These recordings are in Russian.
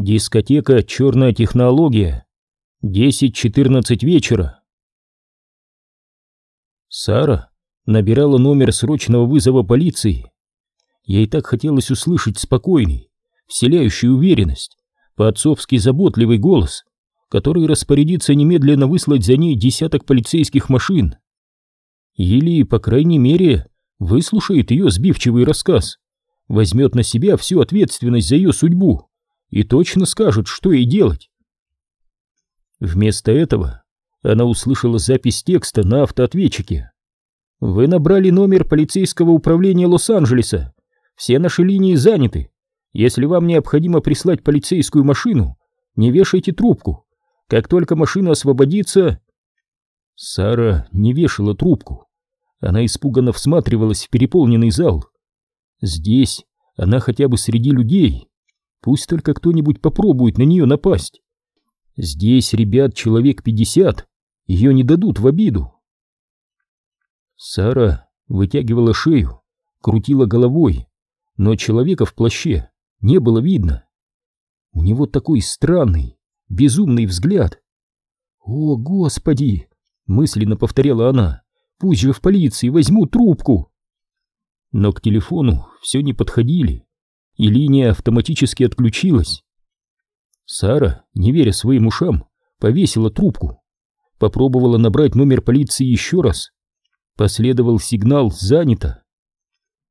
Дискотека «Черная технология». 10-14 вечера. Сара набирала номер срочного вызова полиции. Ей так хотелось услышать спокойный, вселяющий уверенность, по-отцовски заботливый голос, который распорядится немедленно выслать за ней десяток полицейских машин. Или, по крайней мере, выслушает ее сбивчивый рассказ, возьмет на себя всю ответственность за ее судьбу и точно скажет, что ей делать. Вместо этого она услышала запись текста на автоответчике. «Вы набрали номер полицейского управления Лос-Анджелеса. Все наши линии заняты. Если вам необходимо прислать полицейскую машину, не вешайте трубку. Как только машина освободится...» Сара не вешала трубку. Она испуганно всматривалась в переполненный зал. Здесь она хотя бы среди людей. Пусть только кто-нибудь попробует на нее напасть. Здесь ребят человек пятьдесят, ее не дадут в обиду. Сара вытягивала шею, крутила головой, но человека в плаще не было видно. У него такой странный, безумный взгляд. «О, Господи!» — мысленно повторяла она. «Пусть же в полиции возьму трубку!» Но к телефону все не подходили и линия автоматически отключилась. Сара, не веря своим ушам, повесила трубку. Попробовала набрать номер полиции еще раз. Последовал сигнал «Занято».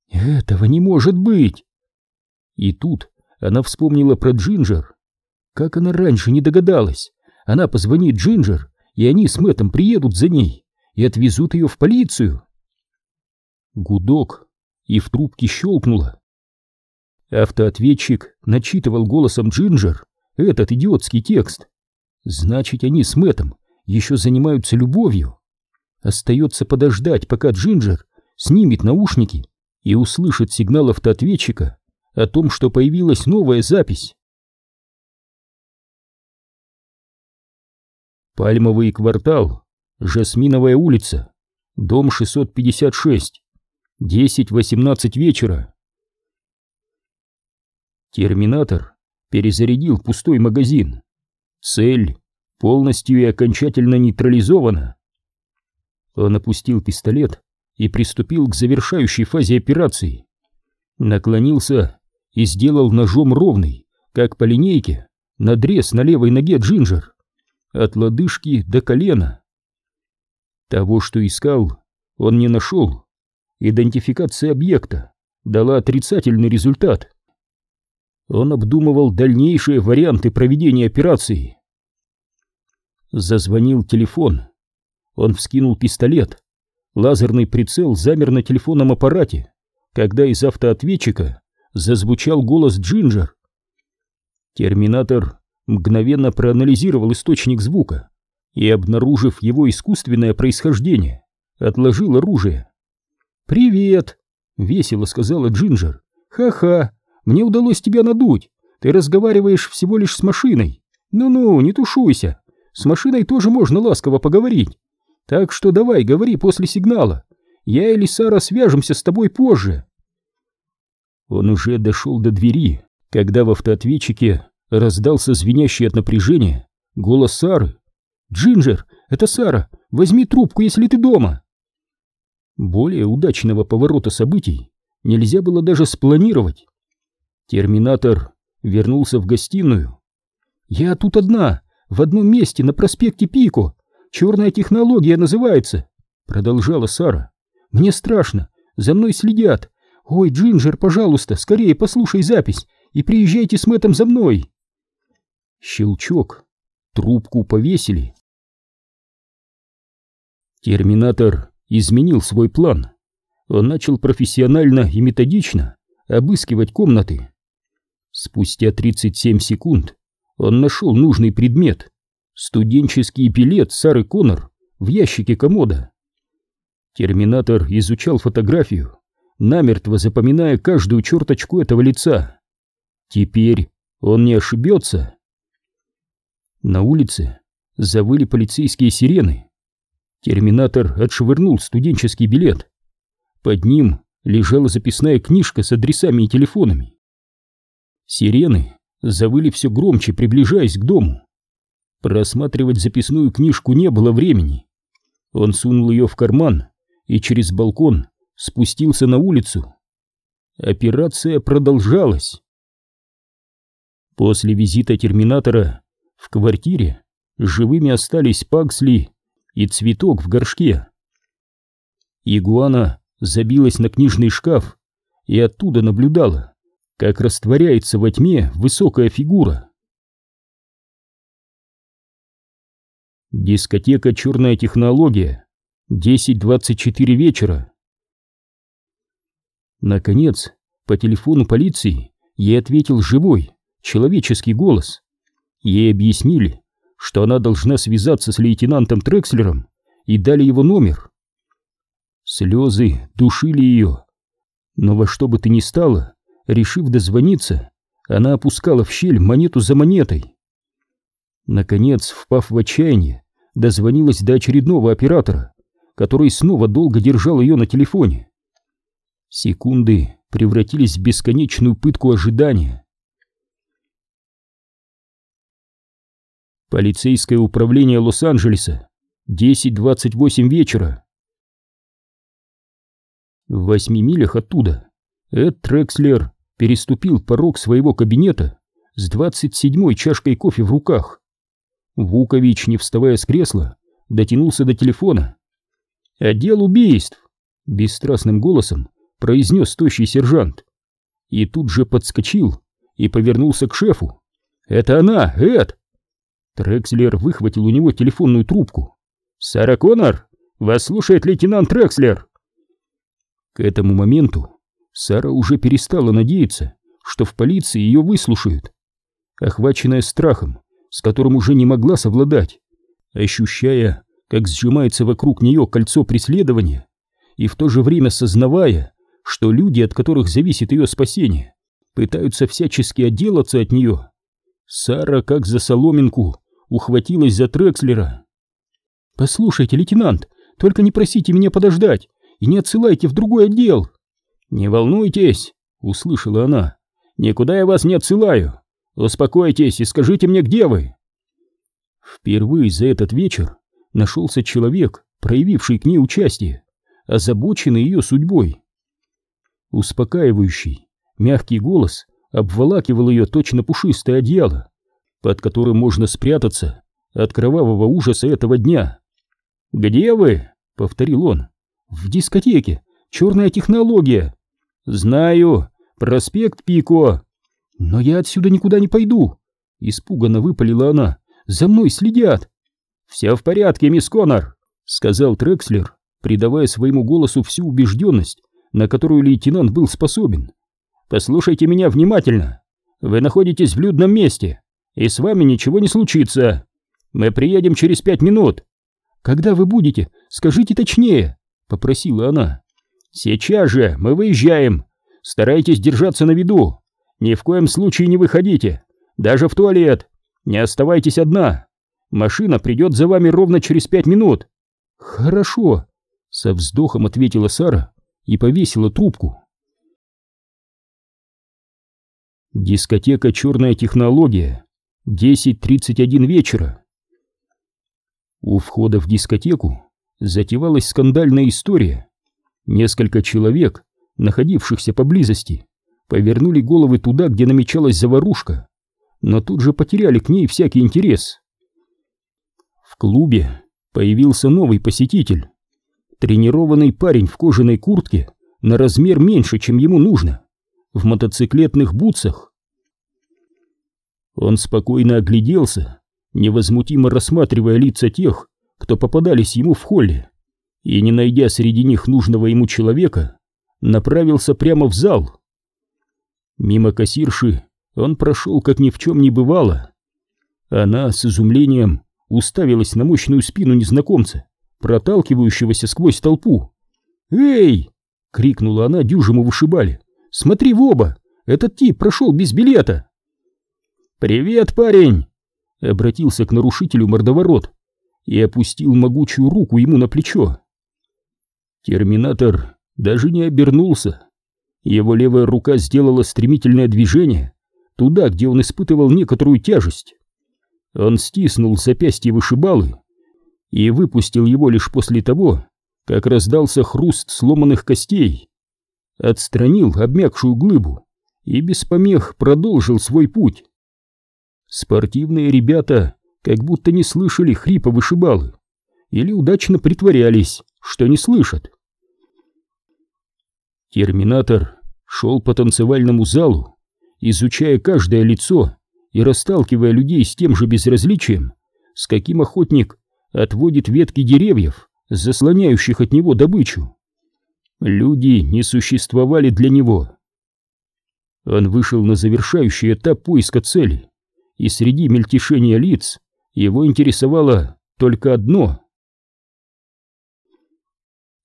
«Этого не может быть!» И тут она вспомнила про Джинджер. Как она раньше не догадалась? Она позвонит Джинджер, и они с Мэттом приедут за ней и отвезут ее в полицию. Гудок, и в трубке щелкнуло. Автоответчик начитывал голосом Джинджер этот идиотский текст. Значит, они с Мэттом еще занимаются любовью. Остается подождать, пока Джинджер снимет наушники и услышит сигнал автоответчика о том, что появилась новая запись. Пальмовый квартал, Жасминовая улица, дом 656, 10-18 вечера. Терминатор перезарядил пустой магазин. Цель полностью и окончательно нейтрализована. Он опустил пистолет и приступил к завершающей фазе операции. Наклонился и сделал ножом ровный, как по линейке, надрез на левой ноге Джинджер, от лодыжки до колена. Того, что искал, он не нашел. Идентификация объекта дала отрицательный результат. Он обдумывал дальнейшие варианты проведения операции. Зазвонил телефон. Он вскинул пистолет. Лазерный прицел замер на телефонном аппарате, когда из автоответчика зазвучал голос Джинджер. Терминатор мгновенно проанализировал источник звука и, обнаружив его искусственное происхождение, отложил оружие. «Привет!» — весело сказала Джинджер. «Ха-ха! Мне удалось тебя надуть. Ты разговариваешь всего лишь с машиной. Ну-ну, не тушуйся. С машиной тоже можно ласково поговорить. Так что давай, говори после сигнала. Я или Сара свяжемся с тобой позже. Он уже дошел до двери, когда в автоответчике раздался звенящий от напряжения голос Сары. «Джинджер, это Сара, возьми трубку, если ты дома!» Более удачного поворота событий нельзя было даже спланировать. Терминатор вернулся в гостиную. «Я тут одна, в одном месте, на проспекте Пико. Черная технология называется», — продолжала Сара. «Мне страшно, за мной следят. Ой, Джинджер, пожалуйста, скорее послушай запись и приезжайте с Мэттом за мной». Щелчок. Трубку повесили. Терминатор изменил свой план. Он начал профессионально и методично обыскивать комнаты. Спустя 37 секунд он нашел нужный предмет — студенческий билет Сары Коннор в ящике комода. Терминатор изучал фотографию, намертво запоминая каждую черточку этого лица. Теперь он не ошибется. На улице завыли полицейские сирены. Терминатор отшвырнул студенческий билет. Под ним лежала записная книжка с адресами и телефонами. Сирены завыли все громче, приближаясь к дому. Просматривать записную книжку не было времени. Он сунул ее в карман и через балкон спустился на улицу. Операция продолжалась. После визита терминатора в квартире живыми остались Паксли и цветок в горшке. Игуана забилась на книжный шкаф и оттуда наблюдала, как растворяется во тьме высокая фигура. Дискотека «Черная технология», 10.24 вечера. Наконец, по телефону полиции ей ответил живой, человеческий голос. Ей объяснили, что она должна связаться с лейтенантом Трекслером и дали его номер. Слезы душили ее, но во что бы то ни стало, решив дозвониться, она опускала в щель монету за монетой. Наконец, впав в отчаяние, дозвонилась до очередного оператора, который снова долго держал ее на телефоне. Секунды превратились в бесконечную пытку ожидания. Полицейское управление Лос-Анджелеса. 10.28 вечера. В восьми милях оттуда Эд Трекслер переступил порог своего кабинета с 27-й чашкой кофе в руках. Вукович, не вставая с кресла, дотянулся до телефона. «Отдел убийств!» — бесстрастным голосом произнес тощий сержант. И тут же подскочил и повернулся к шефу. «Это она, Эд!» Трекслер выхватил у него телефонную трубку. «Сара Коннор, вас слушает лейтенант Трекслер!» К этому моменту Сара уже перестала надеяться, что в полиции ее выслушают. Охваченная страхом, с которым уже не могла совладать, ощущая, как сжимается вокруг нее кольцо преследования, и в то же время сознавая, что люди, от которых зависит ее спасение, пытаются всячески отделаться от нее, Сара, как за соломинку, ухватилась за Трекслера. «Послушайте, лейтенант, только не просите меня подождать и не отсылайте в другой отдел!» «Не волнуйтесь!» — услышала она. «Никуда я вас не отсылаю! Успокойтесь и скажите мне, где вы!» Впервые за этот вечер нашелся человек, проявивший к ней участие, озабоченный ее судьбой. Успокаивающий, мягкий голос обволакивал ее точно пушистое одеяло, под которым можно спрятаться от кровавого ужаса этого дня. «Где вы?» — повторил он. «В дискотеке. Черная технология». «Знаю. Проспект Пико». «Но я отсюда никуда не пойду», — испуганно выпалила она. «За мной следят». «Все в порядке, мисс Коннор», — сказал Трекслер, придавая своему голосу всю убежденность, на которую лейтенант был способен. «Послушайте меня внимательно. Вы находитесь в людном месте и с вами ничего не случится. Мы приедем через пять минут. Когда вы будете, скажите точнее, попросила она. Сейчас же мы выезжаем. Старайтесь держаться на виду. Ни в коем случае не выходите, даже в туалет. Не оставайтесь одна. Машина придет за вами ровно через пять минут. Хорошо, со вздохом ответила Сара и повесила трубку. Дискотека «Черная технология» 10.31 вечера. У входа в дискотеку затевалась скандальная история. Несколько человек, находившихся поблизости, повернули головы туда, где намечалась заварушка, но тут же потеряли к ней всякий интерес. В клубе появился новый посетитель. Тренированный парень в кожаной куртке на размер меньше, чем ему нужно, в мотоциклетных бутсах он спокойно огляделся, невозмутимо рассматривая лица тех, кто попадались ему в холле, и, не найдя среди них нужного ему человека, направился прямо в зал. Мимо кассирши он прошел, как ни в чем не бывало. Она с изумлением уставилась на мощную спину незнакомца, проталкивающегося сквозь толпу. «Эй!» — крикнула она дюжему вышибали. «Смотри в оба! Этот тип прошел без билета!» «Привет, парень!» — обратился к нарушителю мордоворот и опустил могучую руку ему на плечо. Терминатор даже не обернулся. Его левая рука сделала стремительное движение, туда, где он испытывал некоторую тяжесть. Он стиснул запястье вышибалы и выпустил его лишь после того, как раздался хруст сломанных костей. Отстранил обмякшую глыбу и без помех продолжил свой путь. Спортивные ребята как будто не слышали хрипа вышибалы или удачно притворялись, что не слышат. Терминатор шел по танцевальному залу, изучая каждое лицо и расталкивая людей с тем же безразличием, с каким охотник отводит ветки деревьев, заслоняющих от него добычу. Люди не существовали для него. Он вышел на завершающий этап поиска цели, и среди мельтешения лиц его интересовало только одно.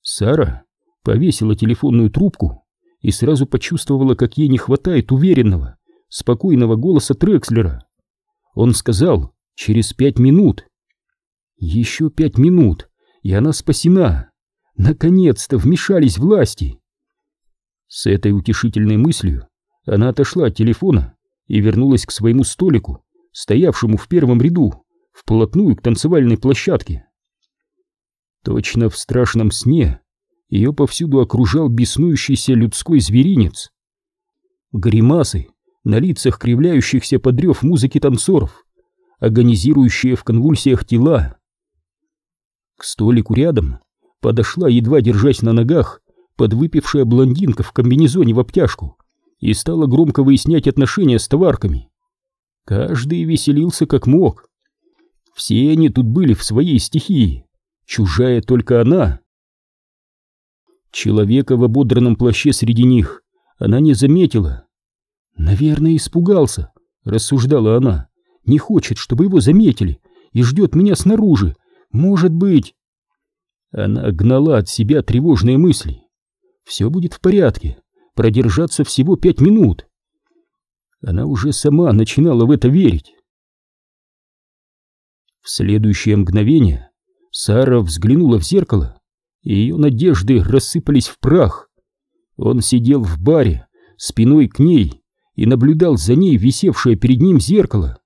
Сара повесила телефонную трубку и сразу почувствовала, как ей не хватает уверенного, спокойного голоса Трекслера. Он сказал «через пять минут». Еще пять минут, и она спасена. Наконец-то вмешались власти. С этой утешительной мыслью она отошла от телефона и вернулась к своему столику, стоявшему в первом ряду, вплотную к танцевальной площадке. Точно в страшном сне ее повсюду окружал беснующийся людской зверинец. Гримасы на лицах кривляющихся под рев музыки танцоров, агонизирующие в конвульсиях тела. К столику рядом подошла, едва держась на ногах, подвыпившая блондинка в комбинезоне в обтяжку и стала громко выяснять отношения с товарками. Каждый веселился как мог. Все они тут были в своей стихии, чужая только она. Человека в ободранном плаще среди них она не заметила. «Наверное, испугался», — рассуждала она. «Не хочет, чтобы его заметили, и ждет меня снаружи. Может быть...» Она гнала от себя тревожные мысли. «Все будет в порядке. Продержаться всего пять минут». Она уже сама начинала в это верить. В следующее мгновение Сара взглянула в зеркало и ее надежды рассыпались в прах. Он сидел в баре, спиной к ней, и наблюдал за ней висевшее перед ним зеркало.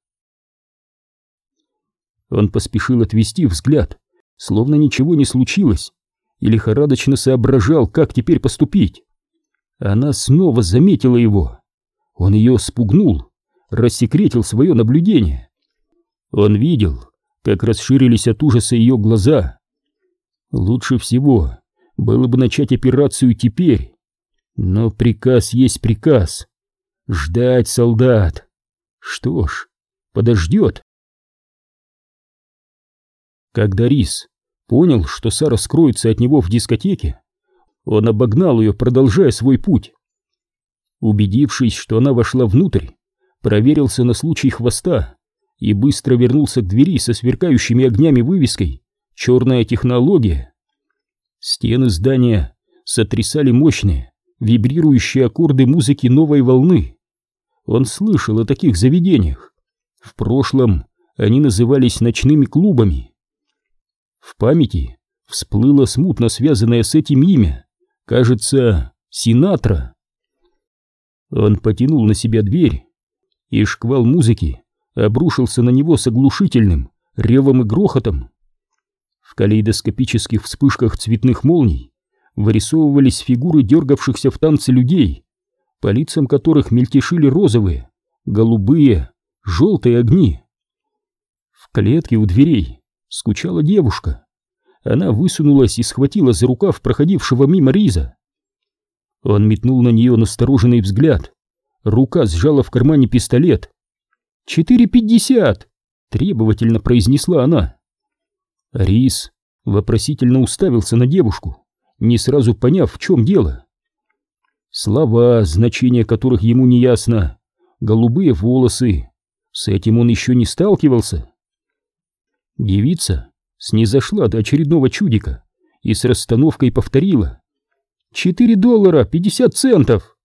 Он поспешил отвести взгляд, словно ничего не случилось, и лихорадочно соображал, как теперь поступить. Она снова заметила его. Он ее спугнул, рассекретил свое наблюдение. Он видел, как расширились от ужаса ее глаза, Лучше всего было бы начать операцию теперь. Но приказ есть приказ. Ждать солдат. Что ж, подождет. Когда Рис понял, что Сара скроется от него в дискотеке, он обогнал ее, продолжая свой путь. Убедившись, что она вошла внутрь, проверился на случай хвоста и быстро вернулся к двери со сверкающими огнями вывеской черная технология. Стены здания сотрясали мощные, вибрирующие аккорды музыки новой волны. Он слышал о таких заведениях. В прошлом они назывались ночными клубами. В памяти всплыло смутно связанное с этим имя, кажется, Синатра. Он потянул на себя дверь, и шквал музыки обрушился на него с оглушительным ревом и грохотом. Калейдоскопических вспышках цветных молний вырисовывались фигуры дергавшихся в танце людей, по лицам которых мельтешили розовые, голубые, желтые огни. В клетке у дверей скучала девушка. Она высунулась и схватила за рукав проходившего мимо Риза. Он метнул на нее настороженный взгляд. Рука сжала в кармане пистолет. «Четыре пятьдесят!» — требовательно произнесла она. Рис вопросительно уставился на девушку, не сразу поняв, в чем дело. Слова, значение которых ему не ясно, голубые волосы, с этим он еще не сталкивался. Девица снизошла до очередного чудика и с расстановкой повторила «Четыре доллара пятьдесят центов!»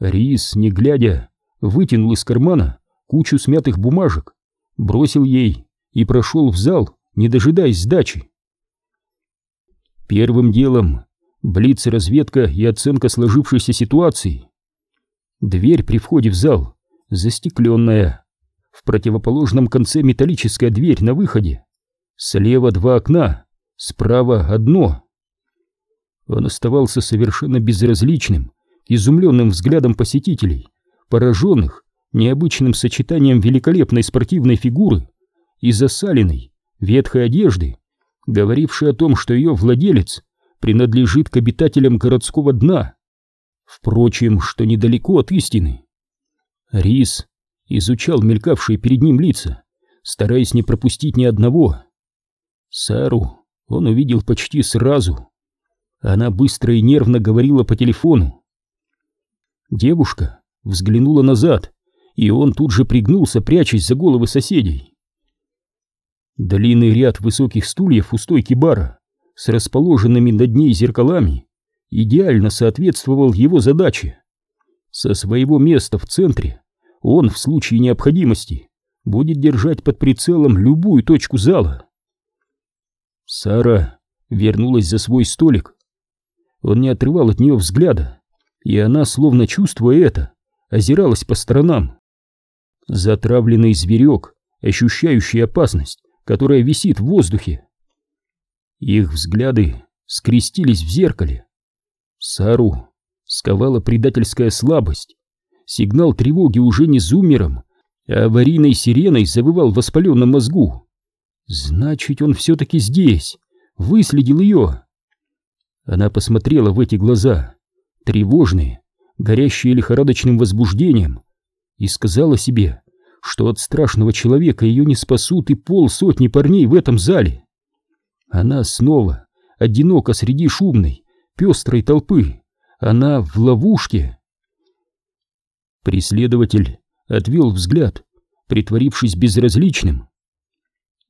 Рис, не глядя, вытянул из кармана кучу смятых бумажек, бросил ей и прошел в зал, не дожидаясь сдачи. Первым делом блиц-разведка и оценка сложившейся ситуации. Дверь при входе в зал застекленная. В противоположном конце металлическая дверь на выходе. Слева два окна, справа одно. Он оставался совершенно безразличным, изумленным взглядом посетителей, пораженных необычным сочетанием великолепной спортивной фигуры и засаленной, ветхой одежды, говорившей о том, что ее владелец принадлежит к обитателям городского дна. Впрочем, что недалеко от истины. Рис изучал мелькавшие перед ним лица, стараясь не пропустить ни одного. Сару он увидел почти сразу. Она быстро и нервно говорила по телефону. Девушка взглянула назад, и он тут же пригнулся, прячась за головы соседей. Длинный ряд высоких стульев у стойки бара с расположенными над ней зеркалами идеально соответствовал его задаче. Со своего места в центре он в случае необходимости будет держать под прицелом любую точку зала. Сара вернулась за свой столик. Он не отрывал от нее взгляда, и она, словно чувствуя это, озиралась по сторонам. Затравленный зверек, ощущающий опасность, которая висит в воздухе. Их взгляды скрестились в зеркале. Сару сковала предательская слабость. Сигнал тревоги уже не зуммером, а аварийной сиреной завывал в воспаленном мозгу. Значит, он все-таки здесь, выследил ее. Она посмотрела в эти глаза, тревожные, горящие лихорадочным возбуждением, и сказала себе, что от страшного человека ее не спасут и полсотни парней в этом зале. Она снова одинока среди шумной, пестрой толпы. Она в ловушке. Преследователь отвел взгляд, притворившись безразличным.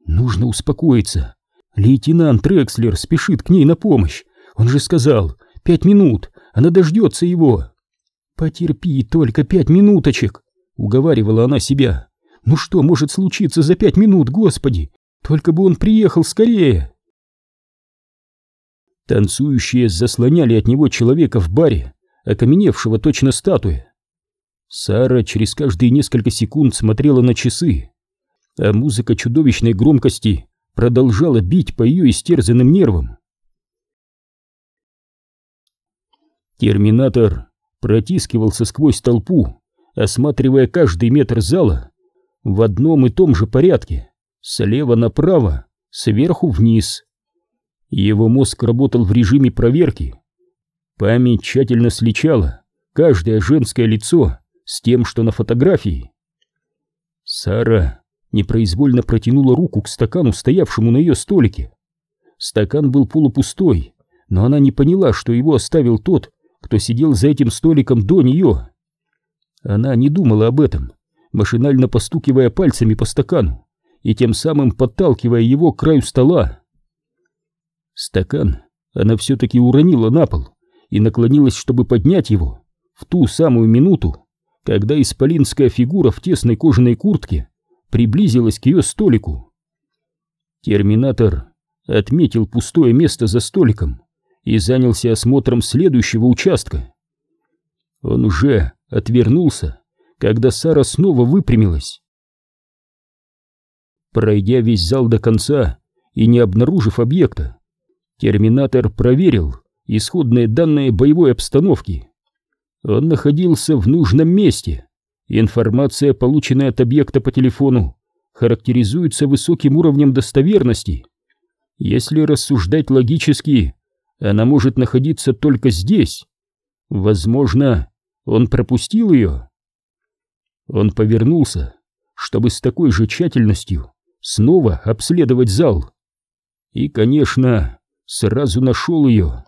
Нужно успокоиться. Лейтенант Трекслер спешит к ней на помощь. Он же сказал, пять минут, она дождется его. Потерпи только пять минуточек, уговаривала она себя. Ну что может случиться за пять минут, господи? Только бы он приехал скорее. Танцующие заслоняли от него человека в баре, окаменевшего точно статуя. Сара через каждые несколько секунд смотрела на часы, а музыка чудовищной громкости продолжала бить по ее истерзанным нервам. Терминатор протискивался сквозь толпу, осматривая каждый метр зала в одном и том же порядке, слева направо, сверху вниз. Его мозг работал в режиме проверки. Память тщательно сличала каждое женское лицо с тем, что на фотографии. Сара непроизвольно протянула руку к стакану, стоявшему на ее столике. Стакан был полупустой, но она не поняла, что его оставил тот, кто сидел за этим столиком до нее. Она не думала об этом, машинально постукивая пальцами по стакану и тем самым подталкивая его к краю стола. Стакан она все-таки уронила на пол и наклонилась, чтобы поднять его в ту самую минуту, когда исполинская фигура в тесной кожаной куртке приблизилась к ее столику. Терминатор отметил пустое место за столиком и занялся осмотром следующего участка. Он уже отвернулся, когда Сара снова выпрямилась. Пройдя весь зал до конца и не обнаружив объекта, терминатор проверил исходные данные боевой обстановки. Он находился в нужном месте. Информация, полученная от объекта по телефону, характеризуется высоким уровнем достоверности. Если рассуждать логически, она может находиться только здесь. Возможно, он пропустил ее. Он повернулся, чтобы с такой же тщательностью снова обследовать зал. И, конечно, сразу нашел ее.